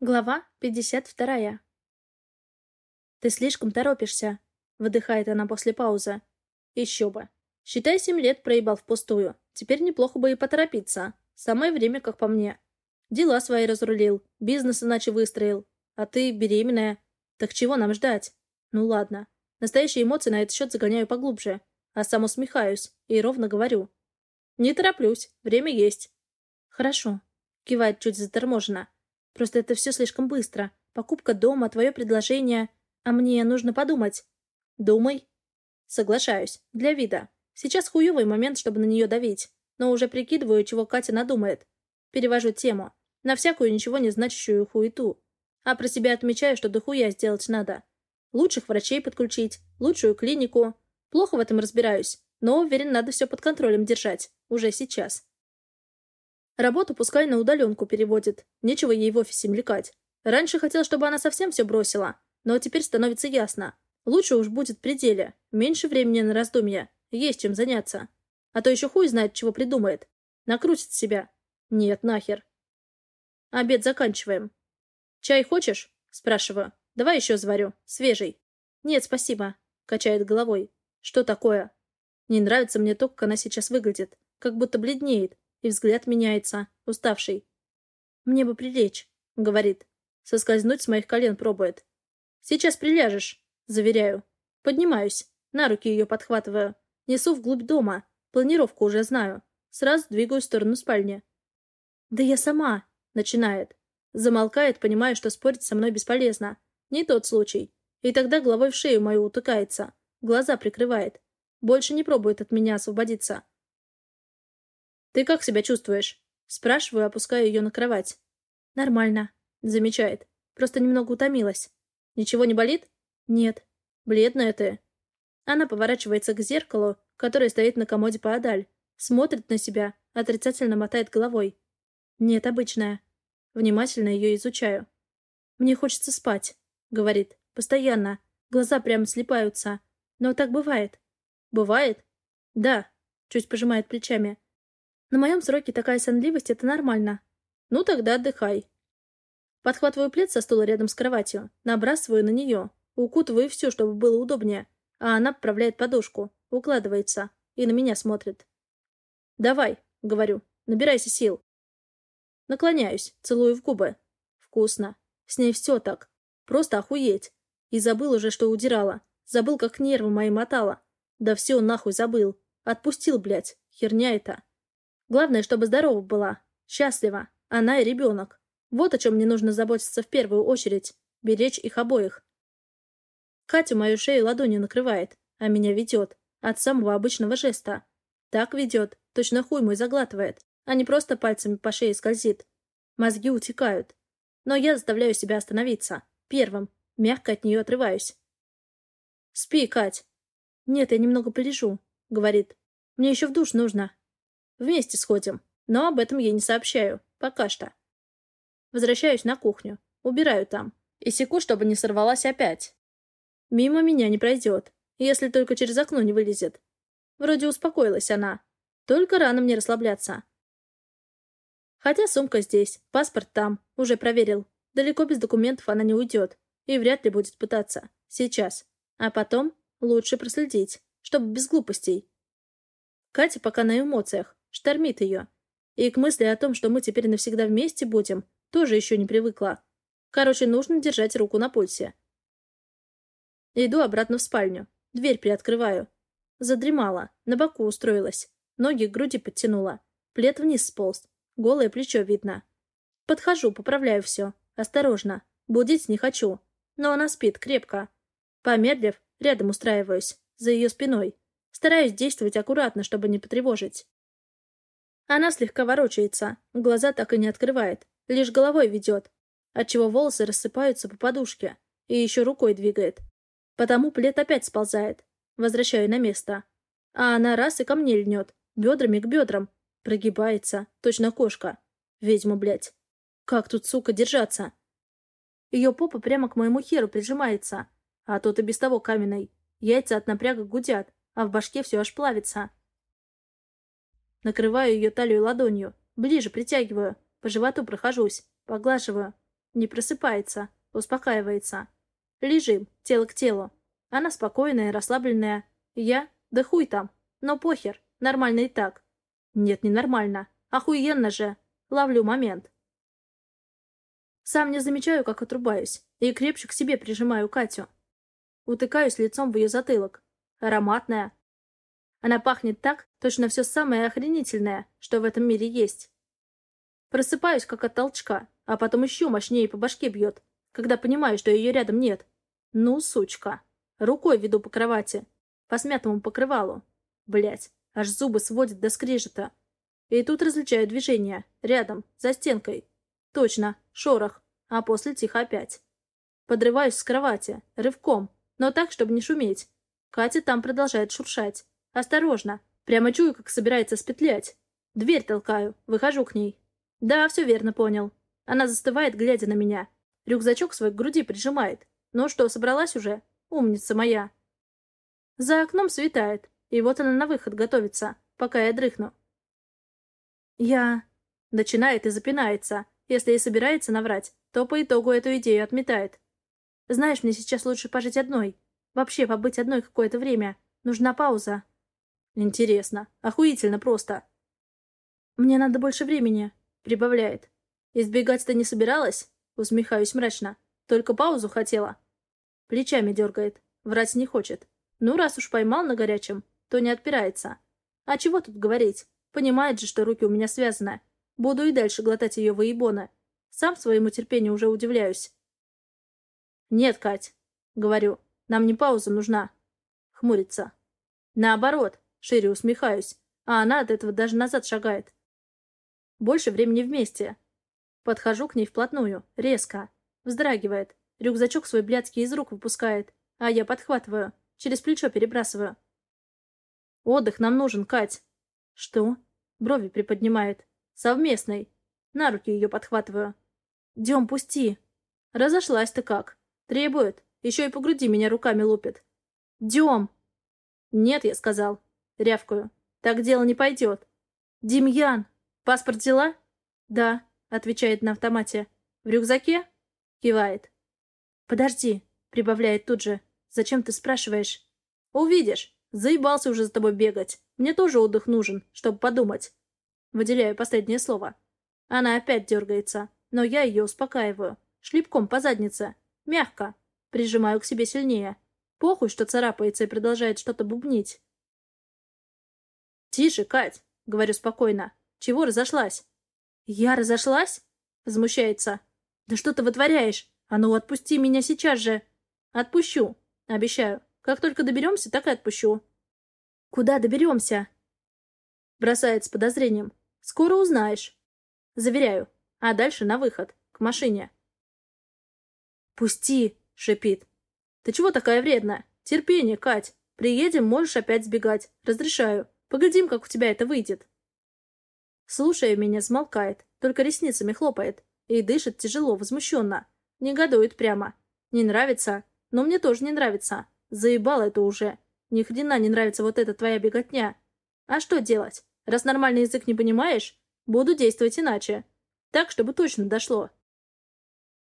Глава 52. «Ты слишком торопишься», — выдыхает она после паузы. «Еще бы. Считай, семь лет проебал впустую. Теперь неплохо бы и поторопиться. Самое время, как по мне. Дела свои разрулил, бизнес иначе выстроил. А ты беременная. Так чего нам ждать? Ну ладно. Настоящие эмоции на этот счет загоняю поглубже. А сам усмехаюсь и ровно говорю. Не тороплюсь, время есть. Хорошо. Кивает чуть заторможенно. Просто это все слишком быстро. Покупка дома, твое предложение. А мне нужно подумать. Думай. Соглашаюсь. Для вида. Сейчас хуёвый момент, чтобы на нее давить. Но уже прикидываю, чего Катя надумает. Перевожу тему. На всякую ничего не значащую хуету. А про себя отмечаю, что дохуя сделать надо. Лучших врачей подключить, лучшую клинику. Плохо в этом разбираюсь, но уверен, надо все под контролем держать. Уже сейчас. Работу пускай на удаленку переводит. Нечего ей в офисе млекать. Раньше хотел, чтобы она совсем все бросила. Но теперь становится ясно. Лучше уж будет в пределе. Меньше времени на раздумья. Есть чем заняться. А то еще хуй знает, чего придумает. Накрутит себя. Нет, нахер. Обед заканчиваем. Чай хочешь? Спрашиваю. Давай еще заварю. Свежий. Нет, спасибо. Качает головой. Что такое? Не нравится мне то, как она сейчас выглядит. Как будто бледнеет и взгляд меняется, уставший. «Мне бы прилечь», — говорит. Соскользнуть с моих колен пробует. «Сейчас приляжешь», — заверяю. Поднимаюсь, на руки ее подхватываю. Несу вглубь дома. Планировку уже знаю. Сразу двигаю в сторону спальни. «Да я сама», — начинает. Замолкает, понимая, что спорить со мной бесполезно. Не тот случай. И тогда головой в шею мою утыкается. Глаза прикрывает. Больше не пробует от меня освободиться. «Ты как себя чувствуешь?» Спрашиваю, опуская ее на кровать. «Нормально», — замечает. «Просто немного утомилась». «Ничего не болит?» «Нет». «Бледная ты». Она поворачивается к зеркалу, которое стоит на комоде поодаль. Смотрит на себя, отрицательно мотает головой. «Нет, обычная». Внимательно ее изучаю. «Мне хочется спать», — говорит. «Постоянно. Глаза прямо слепаются. Но так бывает». «Бывает?» «Да», — чуть пожимает плечами. На моем сроке такая сонливость — это нормально. Ну, тогда отдыхай. Подхватываю плед со стула рядом с кроватью, набрасываю на нее, укутываю все, чтобы было удобнее, а она поправляет подушку, укладывается и на меня смотрит. «Давай», — говорю, — «набирайся сил». Наклоняюсь, целую в губы. Вкусно. С ней все так. Просто охуеть. И забыл уже, что удирала. Забыл, как нервы мои мотала. Да все нахуй забыл. Отпустил, блядь. Херня это. Главное, чтобы здорова была, счастлива, она и ребенок. Вот о чем мне нужно заботиться в первую очередь. Беречь их обоих. Катя мою шею ладонью накрывает, а меня ведет. От самого обычного жеста. Так ведет, точно хуй мой заглатывает, а не просто пальцами по шее скользит. Мозги утекают. Но я заставляю себя остановиться. Первым. Мягко от нее отрываюсь. «Спи, Кать». «Нет, я немного полежу», — говорит. «Мне еще в душ нужно, Вместе сходим. Но об этом я не сообщаю. Пока что. Возвращаюсь на кухню. Убираю там. И секу, чтобы не сорвалась опять. Мимо меня не пройдет. Если только через окно не вылезет. Вроде успокоилась она. Только рано мне расслабляться. Хотя сумка здесь, паспорт там, уже проверил. Далеко без документов она не уйдет. И вряд ли будет пытаться. Сейчас. А потом лучше проследить, чтобы без глупостей. Катя пока на эмоциях штормит ее. И к мысли о том, что мы теперь навсегда вместе будем, тоже еще не привыкла. Короче, нужно держать руку на пульсе. Иду обратно в спальню. Дверь приоткрываю. Задремала, на боку устроилась. Ноги к груди подтянула. Плед вниз сполз. Голое плечо видно. Подхожу, поправляю все. Осторожно. Будить не хочу. Но она спит крепко. Помедлив, рядом устраиваюсь. За ее спиной. Стараюсь действовать аккуратно, чтобы не потревожить. Она слегка ворочается, глаза так и не открывает, лишь головой ведет, отчего волосы рассыпаются по подушке, и еще рукой двигает. Потому плед опять сползает. Возвращаю на место. А она раз и ко мне льнет, бедрами к бедрам. Прогибается, точно кошка. Ведьма, блядь. Как тут, сука, держаться? Ее попа прямо к моему херу прижимается, а тот и без того каменный. Яйца от напряга гудят, а в башке все аж плавится. Накрываю ее талию ладонью. Ближе притягиваю. По животу прохожусь. Поглаживаю. Не просыпается, успокаивается. Лежим, тело к телу. Она спокойная, расслабленная. Я? Да хуй там. Но похер, нормально и так. Нет, не нормально. Охуенно же. Ловлю момент. Сам не замечаю, как отрубаюсь, и крепче к себе прижимаю Катю. Утыкаюсь лицом в ее затылок. Ароматная. Она пахнет так, точно все самое охренительное, что в этом мире есть. Просыпаюсь, как от толчка, а потом еще мощнее по башке бьет, когда понимаю, что ее рядом нет. Ну, сучка. Рукой веду по кровати, по смятому покрывалу. Блять, аж зубы сводят до скрежета. И тут различаю движение, рядом, за стенкой. Точно, шорох, а после тихо опять. Подрываюсь с кровати, рывком, но так, чтобы не шуметь. Катя там продолжает шуршать. Осторожно, прямо чую, как собирается спетлять. Дверь толкаю, выхожу к ней. Да, все верно понял. Она застывает, глядя на меня. Рюкзачок свой к груди прижимает. Ну что, собралась уже? Умница моя. За окном светает, и вот она на выход готовится, пока я дрыхну. Я... Начинает и запинается. Если и собирается наврать, то по итогу эту идею отметает. Знаешь, мне сейчас лучше пожить одной. Вообще побыть одной какое-то время. Нужна пауза. Интересно. Охуительно просто. Мне надо больше времени. Прибавляет. Избегать ты не собиралась? Усмехаюсь мрачно. Только паузу хотела. Плечами дергает. Врать не хочет. Ну, раз уж поймал на горячем, то не отпирается. А чего тут говорить? Понимает же, что руки у меня связаны. Буду и дальше глотать ее воебона. Сам своему терпению уже удивляюсь. «Нет, Кать», — говорю, — «нам не пауза нужна». Хмурится. «Наоборот», — шире усмехаюсь, а она от этого даже назад шагает. Больше времени вместе. Подхожу к ней вплотную, резко. Вздрагивает. Рюкзачок свой блядский из рук выпускает, а я подхватываю, через плечо перебрасываю. «Отдых нам нужен, Кать». «Что?» Брови приподнимает. «Совместный». На руки ее подхватываю. «Дем, пусти». «Разошлась-то как?» «Требует. Еще и по груди меня руками лупит». «Дем!» «Нет», я сказал. Рявкаю. «Так дело не пойдет». «Демьян!» «Паспорт взяла?» «Да», — отвечает на автомате. «В рюкзаке?» Кивает. «Подожди», — прибавляет тут же. «Зачем ты спрашиваешь?» «Увидишь. Заебался уже за тобой бегать. Мне тоже отдых нужен, чтобы подумать». Выделяю последнее слово. Она опять дергается, но я ее успокаиваю. Шлепком по заднице. Мягко. Прижимаю к себе сильнее. Похуй, что царапается и продолжает что-то бубнить. «Тише, Кать!» — говорю спокойно. Чего разошлась?» «Я разошлась?» — возмущается. «Да что ты вытворяешь? А ну, отпусти меня сейчас же!» «Отпущу. Обещаю. Как только доберемся, так и отпущу». «Куда доберемся?» Бросает с подозрением. «Скоро узнаешь». Заверяю. А дальше на выход. К машине. «Пусти!» — шипит. «Ты чего такая вредная? Терпение, Кать. Приедем, можешь опять сбегать. Разрешаю. Поглядим, как у тебя это выйдет». Слушая меня, смолкает, только ресницами хлопает. И дышит тяжело, возмущенно. Негодует прямо. Не нравится? Но мне тоже не нравится. Заебало это уже. Ни хрена не нравится вот эта твоя беготня. А что делать? Раз нормальный язык не понимаешь, буду действовать иначе. Так, чтобы точно дошло.